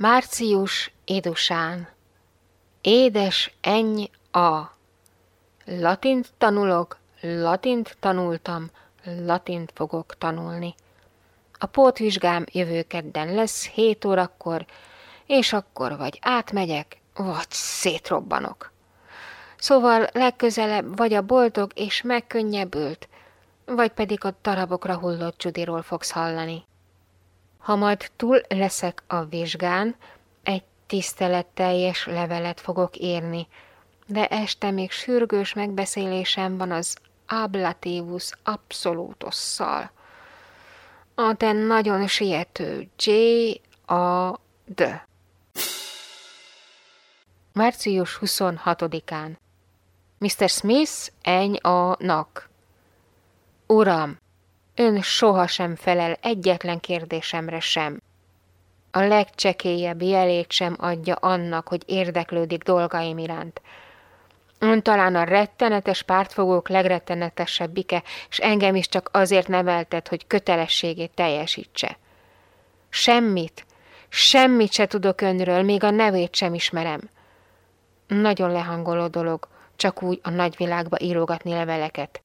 Március édusán. Édes enny a. Latint tanulok, latint tanultam, latint fogok tanulni. A pótvizsgám jövő kedden lesz, hét órakor, és akkor vagy átmegyek, vagy szétrobbanok. Szóval legközelebb vagy a boldog és megkönnyebbült, vagy pedig a darabokra hullott Judiról fogsz hallani. Ha majd túl leszek a vizsgán, egy tiszteletteljes levelet fogok írni, de este még sürgős megbeszélésem van az ablativus absolutosszal. A te nagyon siető J. A. D. Március 26-án Mr. Smith eny a nak. Uram, ön sohasem felel egyetlen kérdésemre sem. A legcsekélyebb jelét sem adja annak, hogy érdeklődik dolgaim iránt. Ön talán a rettenetes pártfogók legrettenetesebbike, és engem is csak azért neveltet, hogy kötelességét teljesítse. Semmit, semmit se tudok önről, még a nevét sem ismerem. Nagyon lehangoló dolog, csak úgy a nagyvilágba írogatni leveleket.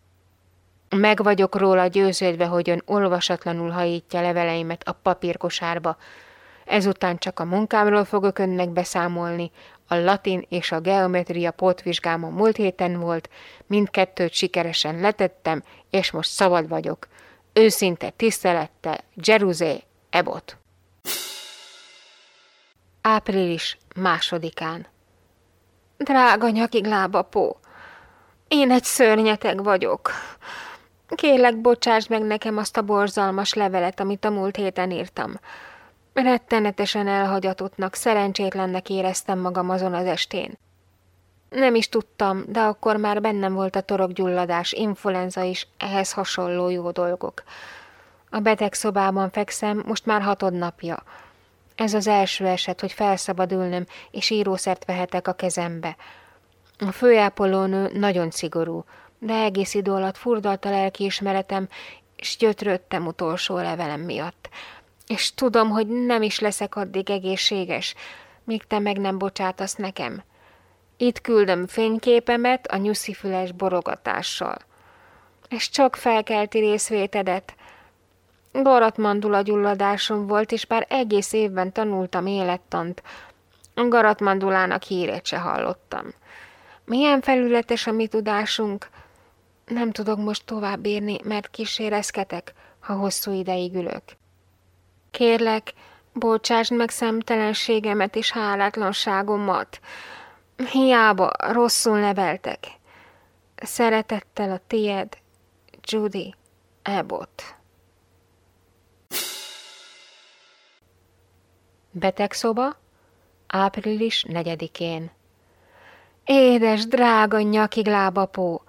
Meg vagyok róla győződve, hogy ön olvasatlanul hajítja leveleimet a papírkosárba. Ezután csak a munkámról fogok önnek beszámolni. A latin és a geometria pótvizsgámon múlt héten volt, mindkettőt sikeresen letettem, és most szabad vagyok. Őszinte tisztelettel, Jeruzé, Ebot. Április másodikán. Drága nyakig lábapó, én egy szörnyeteg vagyok. Kérlek, bocsásd meg nekem azt a borzalmas levelet, amit a múlt héten írtam. Rettenetesen elhagyatottnak, szerencsétlennek éreztem magam azon az estén. Nem is tudtam, de akkor már bennem volt a torokgyulladás, influenza is, ehhez hasonló jó dolgok. A betegszobában fekszem, most már hatod napja. Ez az első eset, hogy felszabadulnöm, és írószert vehetek a kezembe. A főápolónő nagyon szigorú, de egész idő alatt furdalt a lelkiismeretem, és gyötrődtem utolsó levelem miatt. És tudom, hogy nem is leszek addig egészséges, míg te meg nem bocsátasz nekem. Itt küldöm fényképemet a nyuszifüles borogatással. És csak felkelti részvétedet. Garatmandula gyulladásom volt, és bár egész évben tanultam élettant, Garatmandulának hírét se hallottam. Milyen felületes a mi tudásunk, nem tudok most tovább írni, mert kísérezketek, ha hosszú ideig ülök. Kérlek, bocsásd meg szemtelenségemet és hálátlanságomat. Hiába rosszul neveltek. Szeretettel a tied, Judy Abbott. Betegszoba, április negyedikén. Édes, drága nyakig lábapó!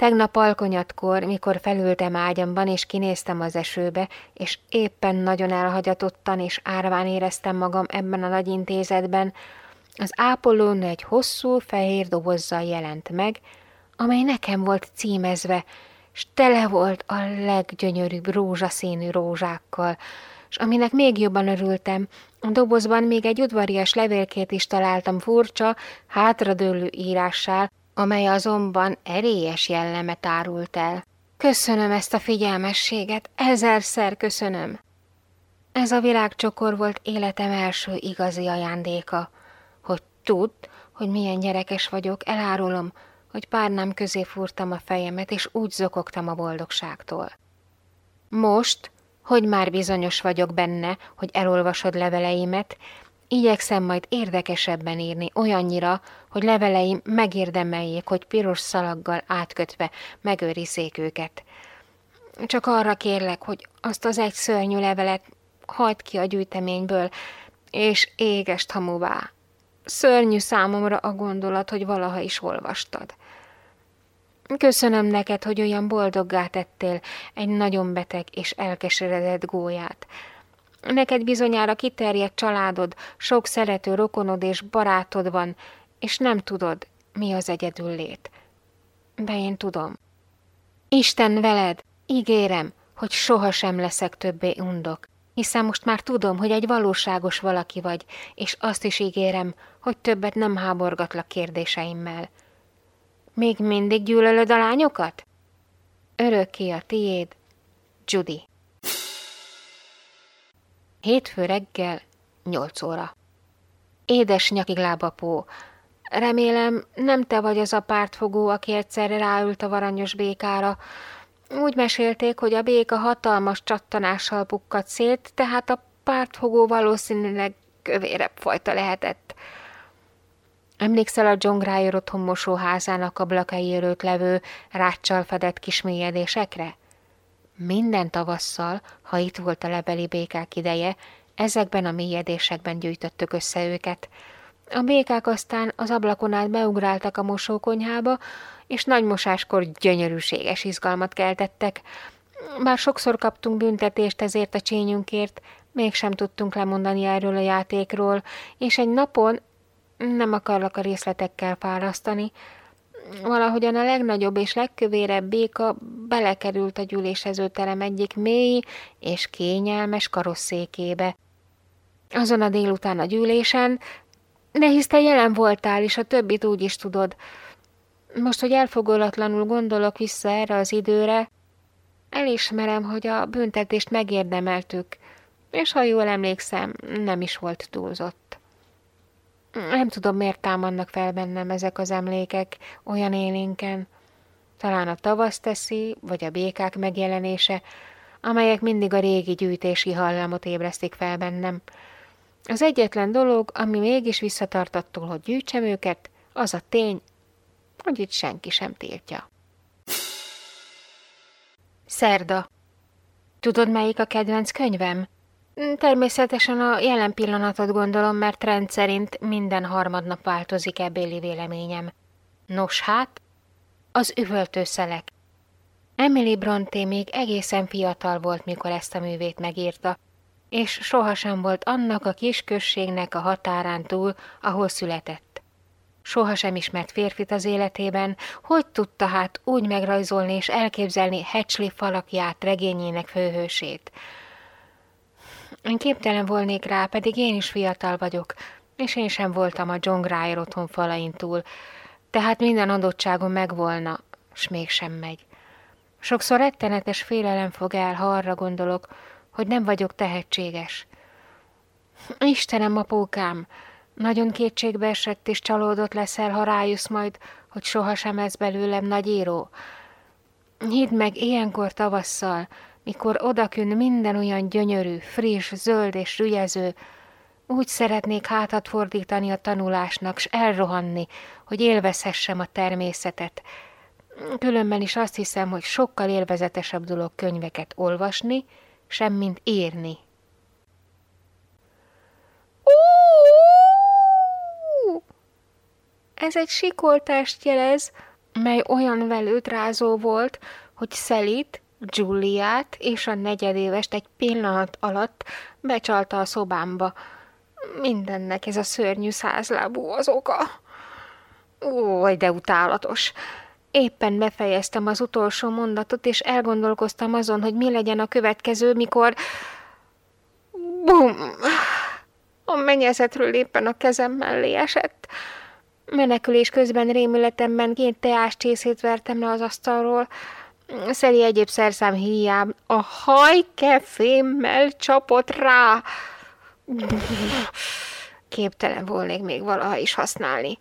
Tegnap alkonyatkor, mikor felültem ágyamban és kinéztem az esőbe, és éppen nagyon elhagyatottan és árván éreztem magam ebben a nagy intézetben, az ápolónő egy hosszú fehér dobozzal jelent meg, amely nekem volt címezve, s tele volt a leggyönyörűbb rózsaszínű rózsákkal, és aminek még jobban örültem, a dobozban még egy udvarias levélkét is találtam furcsa, hátradőlő írással, amely azonban erélyes jellemet árult el. Köszönöm ezt a figyelmességet, ezerszer köszönöm. Ez a világcsokor volt életem első igazi ajándéka. Hogy tudd, hogy milyen gyerekes vagyok, elárulom, hogy párnám közé fúrtam a fejemet, és úgy zokogtam a boldogságtól. Most, hogy már bizonyos vagyok benne, hogy elolvasod leveleimet, Igyekszem majd érdekesebben írni, olyannyira, hogy leveleim megérdemeljék, hogy piros szalaggal átkötve megőrizzék őket. Csak arra kérlek, hogy azt az egy szörnyű levelet hagyd ki a gyűjteményből, és égest hamuvá. Szörnyű számomra a gondolat, hogy valaha is olvastad. Köszönöm neked, hogy olyan boldoggá tettél egy nagyon beteg és elkeseredett gólyát. Neked bizonyára kiterjedt családod, sok szerető rokonod és barátod van, és nem tudod, mi az egyedül lét. De én tudom. Isten veled, ígérem, hogy sohasem leszek többé undok. hiszen most már tudom, hogy egy valóságos valaki vagy, és azt is ígérem, hogy többet nem háborgatlak kérdéseimmel. Még mindig gyűlölöd a lányokat? Örökké a tiéd, Judy. Hétfő reggel, nyolc óra. Édes nyakiglábapó, remélem nem te vagy az a pártfogó, aki egyszerre ráült a varanyos békára. Úgy mesélték, hogy a béka hatalmas csattanással bukkat szét, tehát a pártfogó valószínűleg kövérebb fajta lehetett. Emlékszel a John Grier otthon mosóházának ablakai levő ráccsal fedett kismélyedésekre? Minden tavasszal, ha itt volt a lebeli békák ideje, ezekben a mélyedésekben gyűjtöttük össze őket. A békák aztán az ablakon át beugráltak a mosókonyhába, és nagy mosáskor gyönyörűséges izgalmat keltettek. Bár sokszor kaptunk büntetést ezért a csényünkért, mégsem tudtunk lemondani erről a játékról, és egy napon, nem akarlak a részletekkel fárasztani, valahogyan a legnagyobb és legkövérebb béka belekerült a gyűlésezőterem egyik mély és kényelmes karosszékébe. Azon a délután a gyűlésen, de hisz te jelen voltál, és a többit úgy is tudod. Most, hogy elfogolatlanul gondolok vissza erre az időre, elismerem, hogy a büntetést megérdemeltük, és ha jól emlékszem, nem is volt túlzott. Nem tudom, miért támadnak fel bennem ezek az emlékek olyan élénken. Talán a tavasz teszi, vagy a békák megjelenése, amelyek mindig a régi gyűjtési hallamot ébresztik fel bennem. Az egyetlen dolog, ami mégis visszatart attól, hogy gyűjtsem őket, az a tény, hogy itt senki sem tiltja. Szerda. Tudod, melyik a kedvenc könyvem? Természetesen a jelen pillanatot gondolom, mert rendszerint minden harmadnap változik ebbéli véleményem. Nos hát, az üvöltőszelek. Emily Bronté még egészen fiatal volt, mikor ezt a művét megírta, és sohasem volt annak a kis községnek a határán túl, ahol született. Sohasem ismert férfit az életében, hogy tudta hát úgy megrajzolni és elképzelni Hatchley falakját, regényének főhősét – én képtelen volnék rá, pedig én is fiatal vagyok, és én sem voltam a John Grier otthon falain túl, tehát minden adottságom megvolna, s mégsem megy. Sokszor rettenetes félelem fog el, ha arra gondolok, hogy nem vagyok tehetséges. Istenem, apókám, nagyon kétségbe esett és csalódott leszel, ha rájössz majd, hogy sohasem lesz belőlem nagy író. Hidd meg, ilyenkor tavasszal, mikor odakün minden olyan gyönyörű, friss, zöld és rügyező, úgy szeretnék hátat fordítani a tanulásnak, s elrohanni, hogy élvezhessem a természetet. Különben is azt hiszem, hogy sokkal élvezetesebb dolog könyveket olvasni, semmint írni. Ez egy sikoltást jelez, mely olyan velőt rázó volt, hogy szelít, Giuliát és a negyedévest egy pillanat alatt becsalta a szobámba. Mindennek ez a szörnyű százlábú az oka. Ó, de utálatos. Éppen befejeztem az utolsó mondatot, és elgondolkoztam azon, hogy mi legyen a következő, mikor... Bum! A mennyezetről éppen a kezem mellé esett. Menekülés közben rémületemben két teáscsészét vertem le az asztalról, Szeli egyéb szerszám híján a hajkefémmel csapott rá. Képtelen volnék még valaha is használni.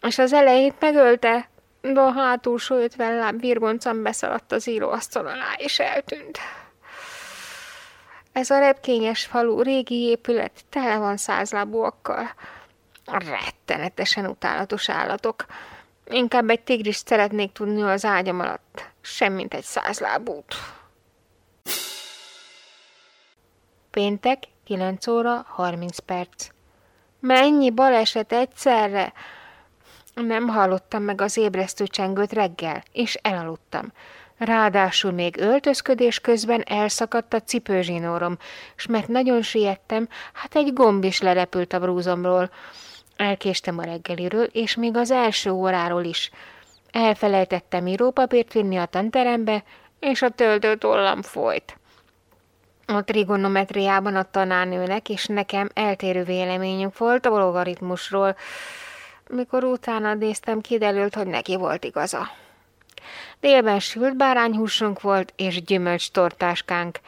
És az elejét megölte, de a hátulsó ötven láb virgoncam beszaladt az íróasztal alá, és eltűnt. Ez a repkényes falu régi épület tele van százlábúakkal. Rettenetesen utálatos állatok. Inkább egy tigris szeretnék tudni az ágyam alatt, semmint egy százlábút. Péntek, 9 óra, 30 perc. Mennyi baleset egyszerre? Nem hallottam meg az ébresztő csengőt reggel, és elaludtam. Ráadásul még öltözködés közben elszakadt a cipőzsinórom, s mert nagyon siettem, hát egy gomb is lerepült a brúzomról. Elkéstem a reggeliről, és még az első óráról is. Elfelejtettem írópapírt vinni a tanterembe, és a töltőtollam folyt. A trigonometriában a tanárnőnek és nekem eltérő véleményünk volt a logaritmusról. Mikor utána néztem, kiderült, hogy neki volt igaza. Délben sült bárányhúsunk volt, és gyümölcs tortáskánk.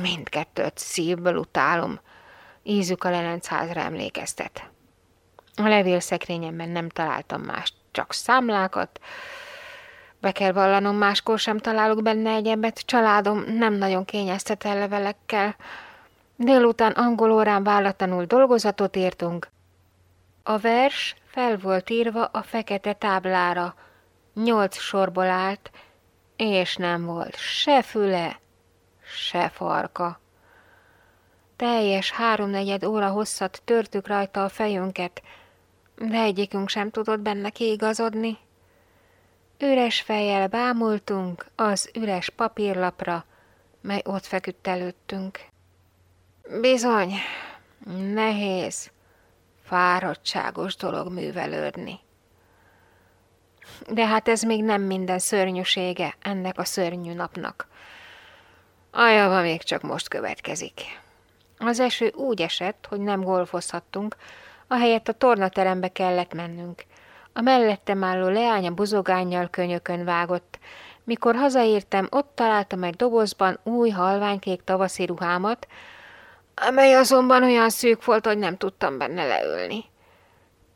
Mindkettőt szívből utálom. Ízük a lelencházra emlékeztet. A levélszekrényemben nem találtam más, csak számlákat. Be kell vallanom, máskor sem találok benne egyebet, családom nem nagyon kényeztet el levelekkel. Délután angol órán vállatlanul dolgozatot írtunk. A vers fel volt írva a fekete táblára, nyolc sorból állt, és nem volt se füle, se farka. Teljes háromnegyed óra hosszat törtük rajta a fejünket, de egyikünk sem tudott benne kiigazodni. Üres fejjel bámultunk az üres papírlapra, mely ott feküdt előttünk. Bizony, nehéz, fáradtságos dolog művelődni. De hát ez még nem minden szörnyűsége ennek a szörnyű napnak. A java még csak most következik. Az eső úgy esett, hogy nem golfozhattunk, ahelyett a tornaterembe kellett mennünk. A mellettem álló leánya buzogányjal könyökön vágott. Mikor hazaértem, ott találtam egy dobozban új halványkék tavaszi ruhámat, amely azonban olyan szűk volt, hogy nem tudtam benne leülni.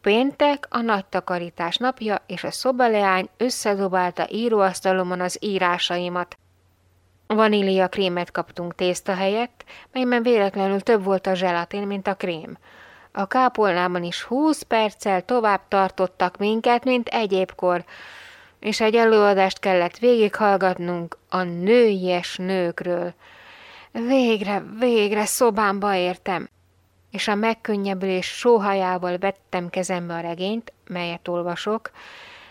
Péntek a nagy takarítás napja, és a szobaleány összedobálta íróasztalomon az írásaimat. Vanília krémet kaptunk tészta helyett, melyben véletlenül több volt a zselatin, mint a krém. A kápolnában is húsz perccel tovább tartottak minket, mint egyébkor, és egy előadást kellett végighallgatnunk a nőies nőkről. Végre, végre szobámba értem, és a megkönnyebbülés sóhajával vettem kezembe a regényt, melyet olvasok,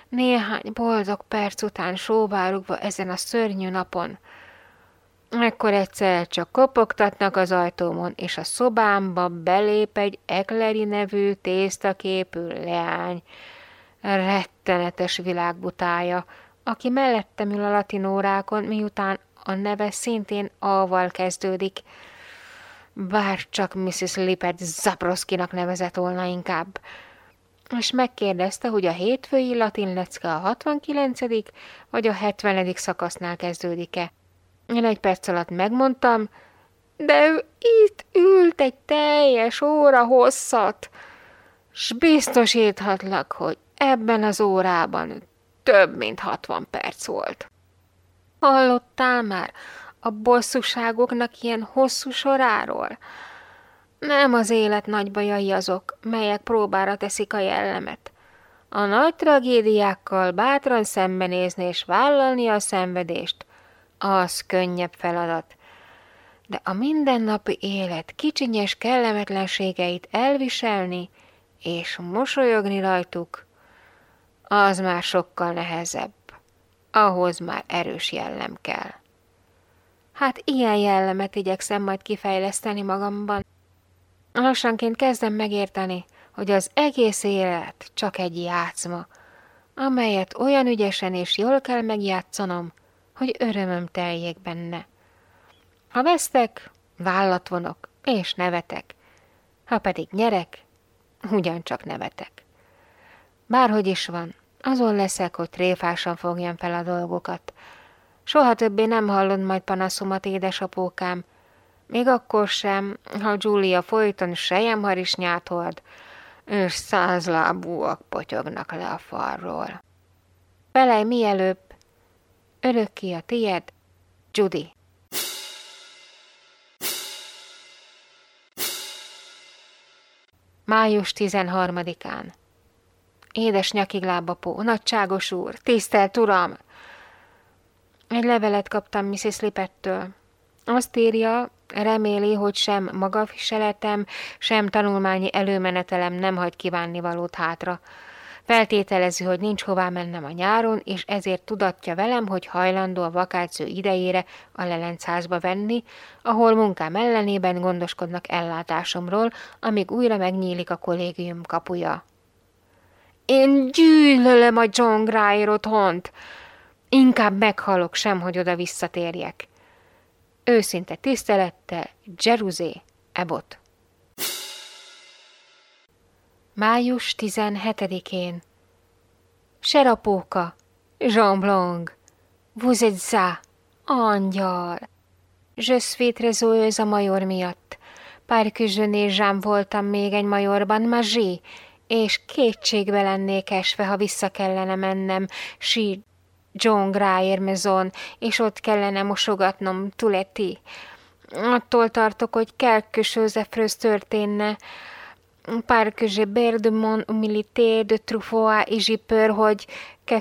néhány boldog perc után sóvárugva ezen a szörnyű napon – Ekkor egyszer csak kopogtatnak az ajtómon, és a szobámba belép egy Ekleri nevű tésztaképű leány, rettenetes világbutája, aki mellettem ül a latinórákon, miután a neve szintén A-val kezdődik. Bár csak Mrs. Lippert Zaproszkinak nevezett volna inkább. És megkérdezte, hogy a hétfői latin lecke a 69. vagy a 70. szakasznál kezdődik-e. Én egy perc alatt megmondtam, de ő itt ült egy teljes óra hosszat, s biztosíthatlak, hogy ebben az órában több mint hatvan perc volt. Hallottál már a bosszúságoknak ilyen hosszú soráról? Nem az élet nagy bajai azok, melyek próbára teszik a jellemet. A nagy tragédiákkal bátran szembenézni és vállalni a szenvedést, az könnyebb feladat. De a mindennapi élet kicsinyes kellemetlenségeit elviselni és mosolyogni rajtuk, az már sokkal nehezebb. Ahhoz már erős jellem kell. Hát ilyen jellemet igyekszem majd kifejleszteni magamban. Lassanként kezdem megérteni, hogy az egész élet csak egy játszma, amelyet olyan ügyesen és jól kell megjátszanom, hogy örömöm teljék benne. Ha vesztek, vállat vonok, és nevetek. Ha pedig nyerek, ugyancsak nevetek. Bárhogy is van, azon leszek, hogy tréfásan fogjam fel a dolgokat. Soha többé nem hallod majd panaszomat, édesapókám, még akkor sem, ha Julia folyton sejemharisnyát hord, és százlábúak potyognak le a falról. Felej mielőbb Örökké a tied, Judy. Május 13-án. Édes nyakiglábapó, nagyságos úr, tisztelt uram! Egy levelet kaptam Mrs. Lippettől. Azt írja, reméli, hogy sem magafiseletem, sem tanulmányi előmenetelem nem hagy kívánni valót hátra. Feltételezi, hogy nincs hová mennem a nyáron, és ezért tudatja velem, hogy hajlandó a vakáció idejére a lelencházba venni, ahol munkám ellenében gondoskodnak ellátásomról, amíg újra megnyílik a kollégium kapuja. Én gyűlölöm a John Grier otthont! Inkább meghalok sem, hogy oda visszatérjek. Őszinte tisztelettel, Jeruzé, Ebot. Május 17-én Serapóka, Jean Blanc, vous êtes ça, angyal. Je suis très a major miatt. Pár küzsönézsám voltam még egy majorban, mazsé, és kétségbe lennék esve, ha vissza kellene mennem, sí, John Grier Maison, és ott kellene mosogatnom Tuleti. Attól tartok, hogy chose történne, pár que de mon humilité de Truffaut és j'ai hogy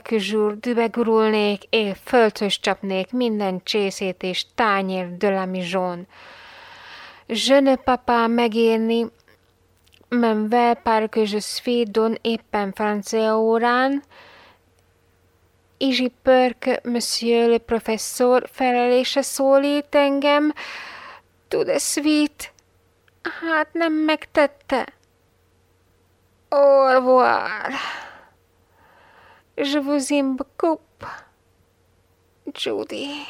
jour dübegurulnék, és földhöz csapnék minden csészét és tányér de la maison. Je ne papa megérni, menve pár que je suis don éppen francia órán, Izsi Pörk, monsieur le professor felelése szólít engem, tud sweet? Hát nem megtette. Au revoir. Je vous aime beaucoup. Judy.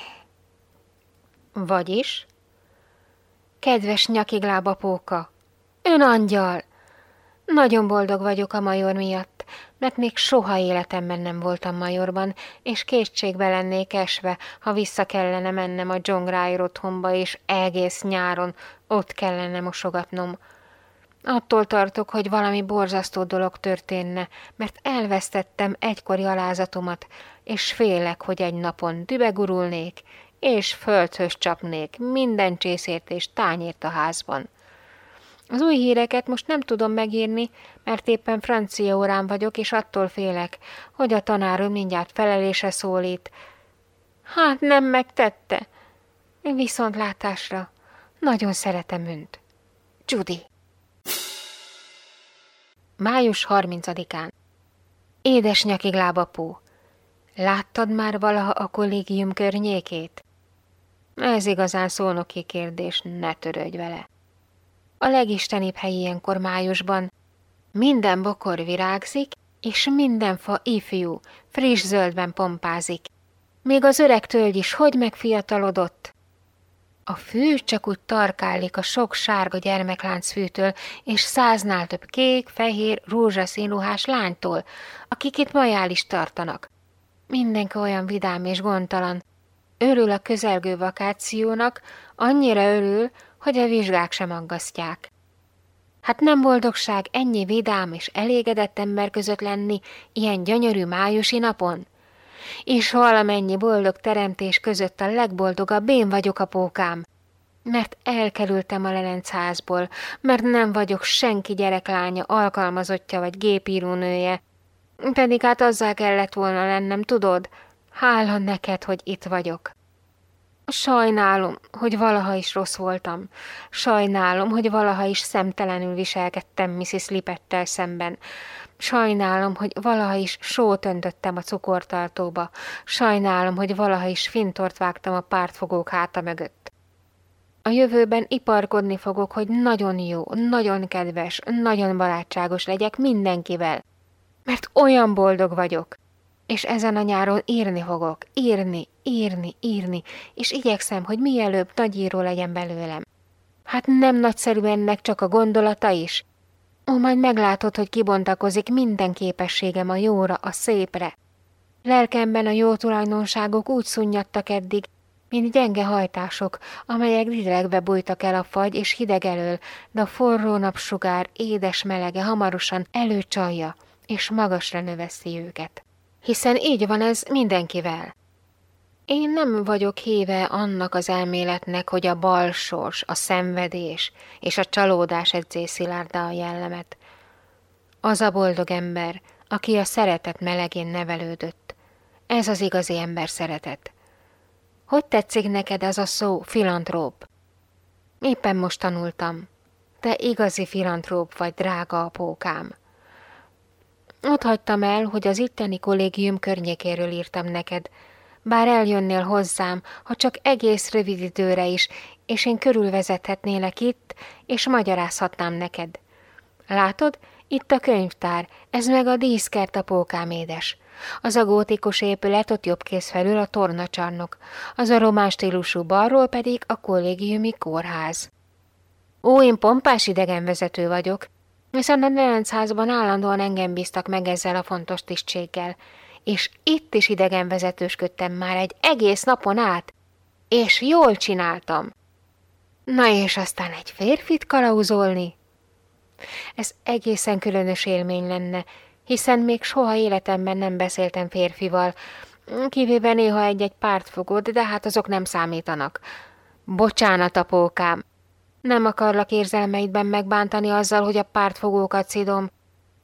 Vagyis? Kedves nyakiglába póka, ön angyal! Nagyon boldog vagyok a major miatt, mert még soha életemben nem voltam majorban, és kétségbe lennék esve, ha vissza kellene mennem a John Grier otthonba, és egész nyáron ott kellene mosogatnom. Attól tartok, hogy valami borzasztó dolog történne, mert elvesztettem egykori alázatomat, és félek, hogy egy napon dübegurulnék, és földhöz csapnék minden csészért és tányért a házban. Az új híreket most nem tudom megírni, mert éppen francia órán vagyok, és attól félek, hogy a tanárom mindjárt felelése szólít. Hát nem megtette. Viszontlátásra. Nagyon szeretem önt. Judy. Május 30-án. Édes nyakig lábapó. Láttad már valaha a kollégium környékét? Ez igazán szónoki kérdés, ne törődj vele. A legistenibb hely ilyenkor májusban. Minden bokor virágzik, és minden fa ifjú, friss zöldben pompázik. Még az öreg tölgy is hogy megfiatalodott. A fű csak úgy tarkálik a sok sárga gyermeklánc fűtől, és száznál több kék, fehér, rózsaszín ruhás lánytól, akik itt majál is tartanak. Mindenki olyan vidám és gondtalan. Örül a közelgő vakációnak, annyira örül, hogy a vizsgák sem aggasztják. Hát nem boldogság ennyi vidám és elégedett ember között lenni ilyen gyönyörű májusi napon? És valamennyi boldog teremtés között a legboldogabb én vagyok, apókám. Mert elkerültem a házból, mert nem vagyok senki gyereklánya, alkalmazottja vagy gépírónője. Pedig hát azzal kellett volna lennem, tudod? Hála neked, hogy itt vagyok. Sajnálom, hogy valaha is rossz voltam. Sajnálom, hogy valaha is szemtelenül viselkedtem Mrs. Lipettel szemben. Sajnálom, hogy valaha is sót öntöttem a cukortartóba. Sajnálom, hogy valaha is fintort vágtam a pártfogók háta mögött. A jövőben iparkodni fogok, hogy nagyon jó, nagyon kedves, nagyon barátságos legyek mindenkivel. Mert olyan boldog vagyok. És ezen a nyáron írni fogok, írni, írni, írni, és igyekszem, hogy mielőbb nagyíró legyen belőlem. Hát nem nagyszerű ennek csak a gondolata is? Ó, majd meglátod, hogy kibontakozik minden képességem a jóra, a szépre. Lelkemben a jó tulajdonságok úgy szunnyadtak eddig, mint gyenge hajtások, amelyek didelegbe bújtak el a fagy és hideg elől, de a forró napsugár édes melege hamarosan előcsalja, és magasra növeszi őket hiszen így van ez mindenkivel. Én nem vagyok híve annak az elméletnek, hogy a balsors, a szenvedés és a csalódás edzé szilárda a jellemet. Az a boldog ember, aki a szeretet melegén nevelődött. Ez az igazi ember szeretet. Hogy tetszik neked ez a szó, filantróp? Éppen most tanultam. Te igazi filantróp vagy, drága apókám. Ott hagytam el, hogy az itteni kollégium környékéről írtam neked, bár eljönnél hozzám, ha csak egész rövid időre is, és én körülvezethetnélek itt, és magyarázhatnám neked. Látod, itt a könyvtár, ez meg a díszkert a pókám édes. Az a gótikus épület ott jobb kész felül a tornacsarnok, az a román stílusú balról pedig a kollégiumi kórház. Ó, én pompás idegenvezető vagyok, viszont a Nerenceházban állandóan engem bíztak meg ezzel a fontos tisztséggel, és itt is idegenvezetősködtem már egy egész napon át, és jól csináltam. Na és aztán egy férfit kalauzolni? Ez egészen különös élmény lenne, hiszen még soha életemben nem beszéltem férfival, kivéve néha egy-egy pártfogót, de hát azok nem számítanak. Bocsánat, apókám, nem akarlak érzelmeidben megbántani azzal, hogy a pártfogókat szidom.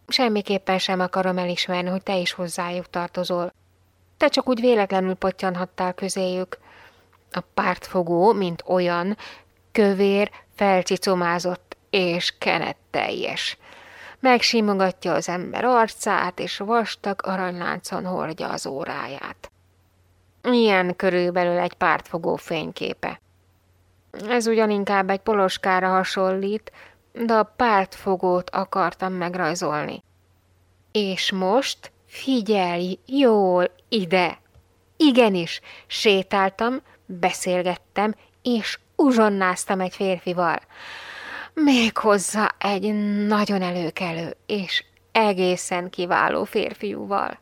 Semmiképpen sem akarom elismerni, hogy te is hozzájuk tartozol. Te csak úgy véletlenül pottyanhattál közéjük. A pártfogó, mint olyan, kövér, felcicomázott és kenetteljes. Megsimogatja az ember arcát, és vastag aranyláncon hordja az óráját. Ilyen körülbelül egy pártfogó fényképe. Ez ugyan inkább egy poloskára hasonlít, de a pártfogót akartam megrajzolni. És most figyelj jól ide! Igenis, sétáltam, beszélgettem, és uzsonnáztam egy férfival. Méghozzá egy nagyon előkelő és egészen kiváló férfiúval.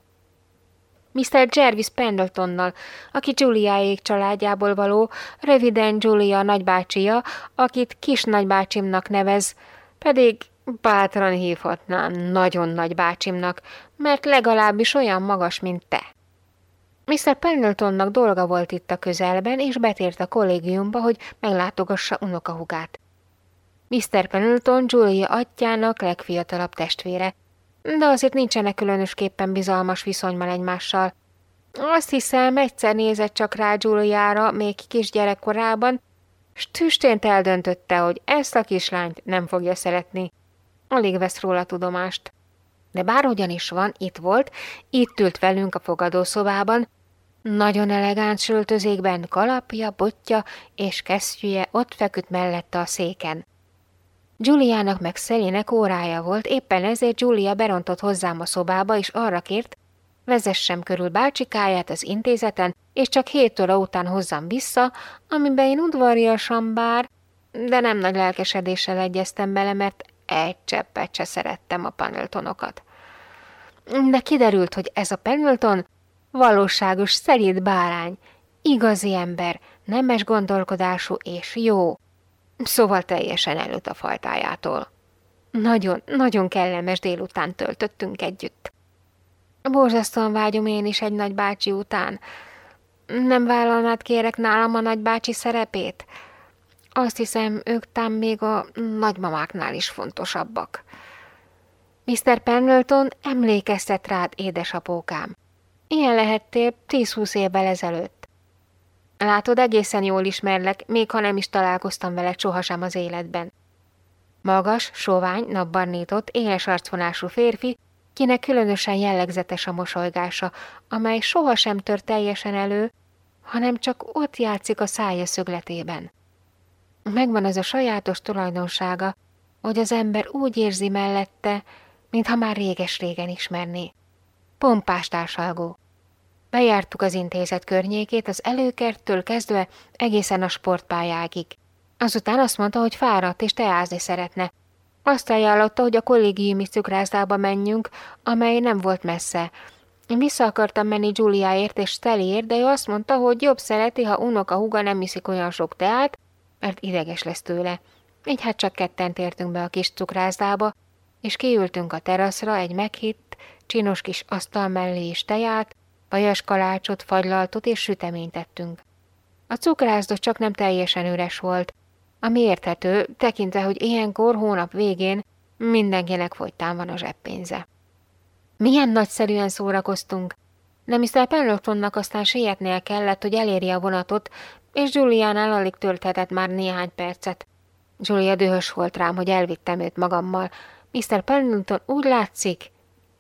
Mr. Jervis Pendletonnal, aki Juliáék családjából való, röviden Julia nagybácsia, akit kis nagybácsimnak nevez, pedig bátran hívhatnám nagyon nagybácsimnak, mert legalábbis olyan magas, mint te. Mr. Pendletonnak dolga volt itt a közelben, és betért a kollégiumba, hogy meglátogassa unokahugát. Mr. Pendleton Julia atyának legfiatalabb testvére, de azért nincsenek különösképpen bizalmas viszonyban egymással. Azt hiszem, egyszer nézett csak rá Giuliára még kisgyerekkorában, s tüstént eldöntötte, hogy ezt a kislányt nem fogja szeretni. Alig vesz róla tudomást. De bárhogyan is van, itt volt, itt ült velünk a fogadószobában, nagyon elegáns öltözékben kalapja, botja és kesztyűje ott feküdt mellette a széken. Giuliának meg Szelének órája volt, éppen ezért Giulia berontott hozzám a szobába, és arra kért, vezessem körül bácsikáját az intézeten, és csak hét óra után hozzam vissza, amiben én udvariasan bár, de nem nagy lelkesedéssel egyeztem bele, mert egy cseppet se szerettem a Pendletonokat. De kiderült, hogy ez a Pendleton valóságos, szerint bárány, igazi ember, nemes gondolkodású és jó, Szóval teljesen előtt a fajtájától. Nagyon, nagyon kellemes délután töltöttünk együtt. Borzasztóan vágyom én is egy nagybácsi után. Nem vállalnád kérek nálam a nagybácsi szerepét? Azt hiszem, ők tám még a nagymamáknál is fontosabbak. Mr. Pendleton emlékeztet rád, édesapókám. Ilyen lehettél tíz-húsz évvel ezelőtt. Látod, egészen jól ismerlek, még ha nem is találkoztam vele sohasem az életben. Magas, sovány, napbarnított, éles arcvonású férfi, kinek különösen jellegzetes a mosolygása, amely sohasem tör teljesen elő, hanem csak ott játszik a szája szögletében. Megvan az a sajátos tulajdonsága, hogy az ember úgy érzi mellette, mintha már réges-régen ismerné. Pompás társalgó. Bejártuk az intézet környékét, az előkerttől kezdve egészen a sportpályágig. Azután azt mondta, hogy fáradt és teázni szeretne. Azt ajánlotta, hogy a kollégiumi cukrászdába menjünk, amely nem volt messze. Én vissza akartam menni Giuliáért és Steléért, de ő azt mondta, hogy jobb szereti, ha unoka huga nem iszik olyan sok teát, mert ideges lesz tőle. Így hát csak ketten tértünk be a kis cukrászdába, és kiültünk a teraszra egy meghitt, csinos kis asztal mellé is teját, Vajas kalácsot, fagylaltot és süteményt tettünk. A cukrászdos csak nem teljesen üres volt, ami érthető, tekintve, hogy ilyenkor hónap végén mindenkinek fogytán van a zseppénze. Milyen nagyszerűen szórakoztunk, de Mr. Pendletonnak aztán sietnie kellett, hogy elérje a vonatot, és Juliánál alig tölthetett már néhány percet. Julia dühös volt rám, hogy elvittem őt magammal. Mr. Pendleton úgy látszik,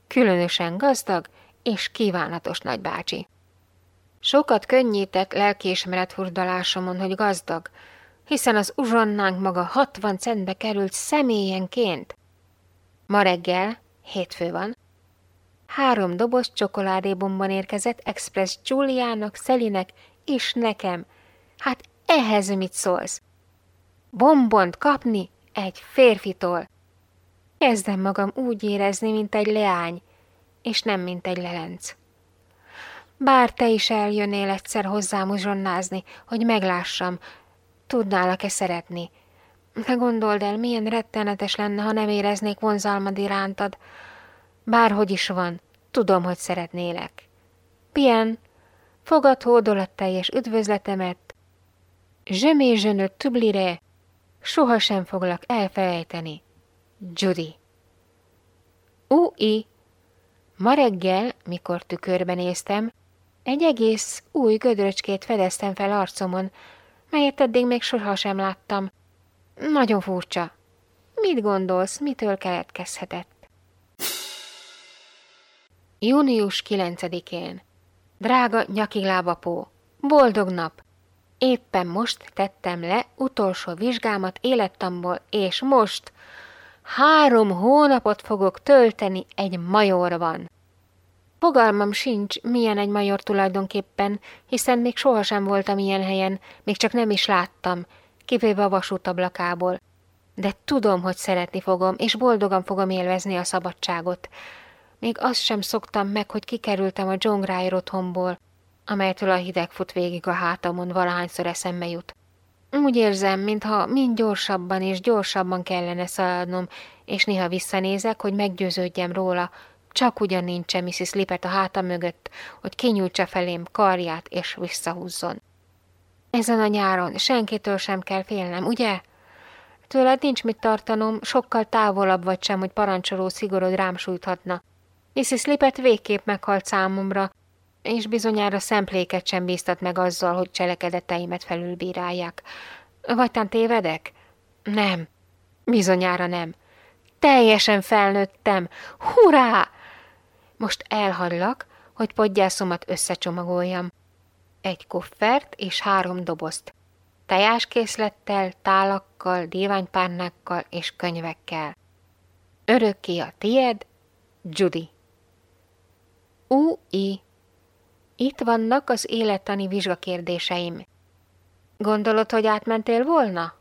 különösen gazdag és kívánatos nagybácsi. Sokat könnyített lelkiismeret furdalásomon, hogy gazdag, hiszen az uzsonnánk maga hatvan centbe került személyenként. Ma reggel, hétfő van, három doboz csokoládébombon érkezett Express Juliának, Szelinek és nekem. Hát ehhez mit szólsz? Bombont kapni egy férfitól. Kezdem magam úgy érezni, mint egy leány, és nem mint egy lelenc. Bár te is eljönnél egyszer hozzám uzsonnázni, hogy meglássam, tudnálak-e szeretni. De gondold el, milyen rettenetes lenne, ha nem éreznék vonzalmad irántad. Bárhogy is van, tudom, hogy szeretnélek. Pien, fogad teljes üdvözletemet. Je ne t'oublierai. Sohasem foglak elfelejteni. Judy. Ui. Ma reggel, mikor tükörben néztem, egy egész új gödröcskét fedeztem fel arcomon, melyet eddig még sohasem láttam. Nagyon furcsa. Mit gondolsz, mitől keletkezhetett? Június 9-én. Drága nyakiglábapó, boldog nap! Éppen most tettem le utolsó vizsgámat élettamból, és most három hónapot fogok tölteni egy majorban. Fogalmam sincs, milyen egy major tulajdonképpen, hiszen még sohasem voltam ilyen helyen, még csak nem is láttam, kivéve a vasútablakából. De tudom, hogy szeretni fogom, és boldogan fogom élvezni a szabadságot. Még azt sem szoktam meg, hogy kikerültem a John Grier otthonból, amelytől a hideg fut végig a hátamon valahányszor eszembe jut. Úgy érzem, mintha mind gyorsabban és gyorsabban kellene szaladnom, és néha visszanézek, hogy meggyőződjem róla, csak ugyan nincsen Mrs. Lippet a háta mögött, hogy kinyújtsa felém karját és visszahúzzon. Ezen a nyáron senkitől sem kell félnem, ugye? Tőled nincs mit tartanom, sokkal távolabb vagy sem, hogy parancsoló szigorod rám sújthatna. Mrs. Lippet végképp meghalt számomra, és bizonyára szempléket sem bíztat meg azzal, hogy cselekedeteimet felülbírálják. Vagy tán tévedek? Nem. Bizonyára nem. Teljesen felnőttem. Hurrá! Most elhallak, hogy podgyászomat összecsomagoljam. Egy koffert és három dobozt. Tejáskészlettel, tálakkal, díványpárnákkal és könyvekkel. Örökké a tied, Judy. U.I. Itt vannak az élettani vizsgakérdéseim. Gondolod, hogy átmentél volna?